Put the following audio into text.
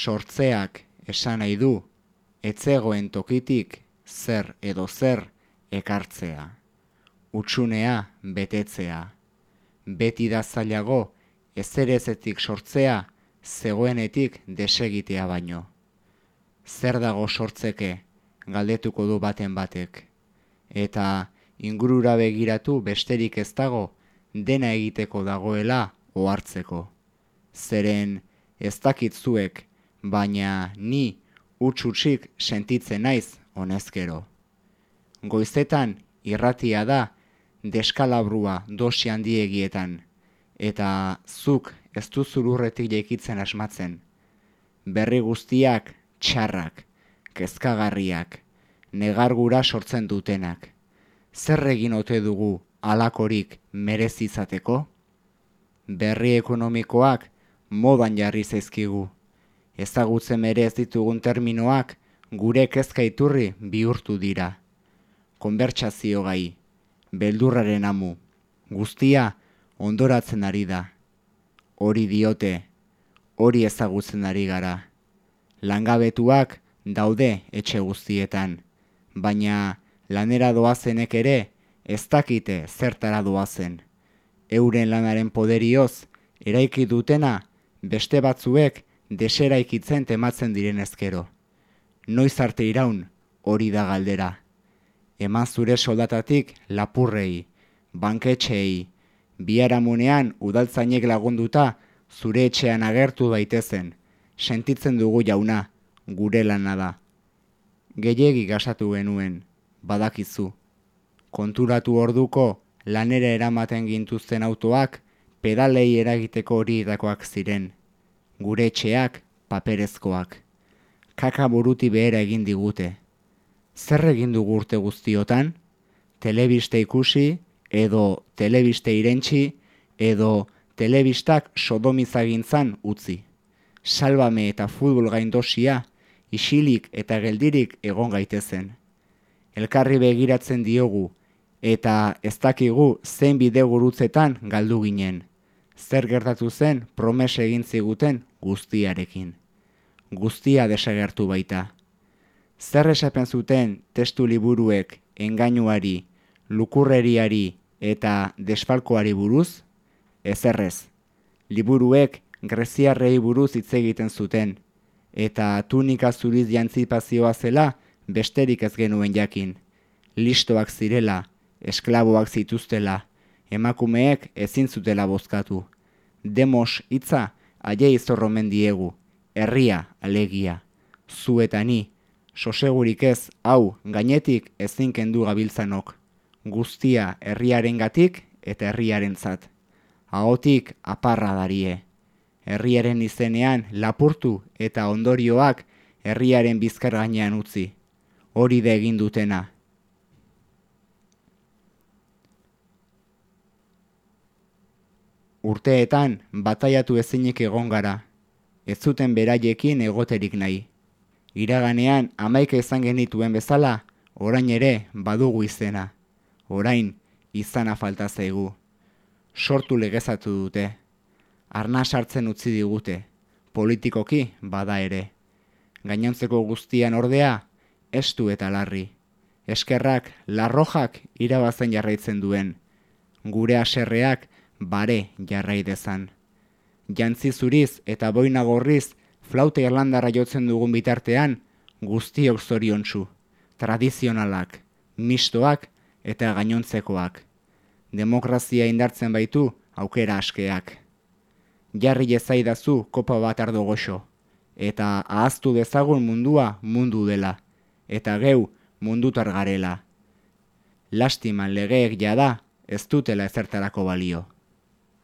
sortzeak esan nahi du, etzegoen tokitik zer edo zer ekartzea. Utsunea betetzea. Beti da zailago, ezerezetik sortzea, zegoenetik desegitea baino. Zer dago sortzeke, galdetuko du baten batek. Eta ingurura begiratu besterik ez dago, dena egiteko dagoela ohartzeko. Zeren ez dakitzuek, baina ni utxutsik sentitzen naiz honezkero. Goizetan irratia da deskalabrua dosi handiegietan, eta zuk ez duzulurretik jaikitzen asmatzen. Berri guztiak txarrak, kezkagarriak, negargura sortzen dutenak. Zer egin ote dugu alakorik merezizateko? Berri ekonomikoak modan jarri zaizkigu. Ezagutzen merez ditugun terminoak gure kezka iturri bihurtu dira. Konbertsazio gai, beldurraren amu, guztia ondoratzen ari da. Hori diote, hori ezagutzen ari gara. Langabetuak daude etxe guztietan, baina lanera doazenek ere ez dakite zertara doazen. Euren lanaren poderioz, eraiki dutena, beste batzuek deseraikitzen tematzen diren ezkero. Noiz arte iraun, hori da galdera. Eman zure soldatatik lapurrei, banketxeei, biharamunean udaltzainek lagunduta zure etxean agertu daitezen, sentitzen dugu jauna, gure lana da. Gehiegi gasatu genuen, badakizu. Konturatu orduko lanera eramaten gintuzten autoak pedalei eragiteko hori ziren. Gure etxeak paperezkoak. Kaka buruti behera egin digute. Zer egin dugu urte guztiotan? Telebiste ikusi, edo telebiste irentxi, edo telebistak sodomizagintzan utzi. Salbame eta futbol gaindosia, isilik eta geldirik egon gaitezen. Elkarri begiratzen diogu, eta ez dakigu zen bide gurutzetan galdu ginen. Zer gertatu zen promese egin ziguten guztiarekin. Guztia desagertu baita. Zer esapen zuten testu liburuek engainuari, lukurreriari eta desfalkoari buruz? Ezerrez. Liburuek greziarrei buruz hitz egiten zuten, eta tunika zuriz jantzipazioa zela besterik ez genuen jakin. Listoak zirela, esklaboak zituztela, emakumeek ezin zutela bozkatu. Demos hitza aiei zorromen diegu, herria alegia. Zu eta ni, sosegurik ez, hau, gainetik ezin kendu gabiltzanok guztia herriaren gatik eta herriaren zat. Ahotik aparra darie. Herriaren izenean lapurtu eta ondorioak herriaren bizkar gainean utzi. Hori da egin dutena. Urteetan bataiatu ezinik egon gara. Ez zuten beraiekin egoterik nahi. Iraganean amaika izan genituen bezala, orain ere badugu izena orain izana falta zaigu. Sortu legezatu dute. Arna sartzen utzi digute. Politikoki bada ere. Gainontzeko guztian ordea, estu eta larri. Eskerrak larrojak irabazen jarraitzen duen. Gure aserreak bare jarrai dezan. Jantzi zuriz eta boina gorriz flaute irlandarra jotzen dugun bitartean, guztiok zoriontsu. Tradizionalak, mistoak, eta gainontzekoak. Demokrazia indartzen baitu aukera askeak. Jarri ezaidazu kopa bat ardo goxo, eta ahaztu dezagun mundua mundu dela, eta geu mundutar garela. Lastiman legeek jada ez dutela ezertarako balio.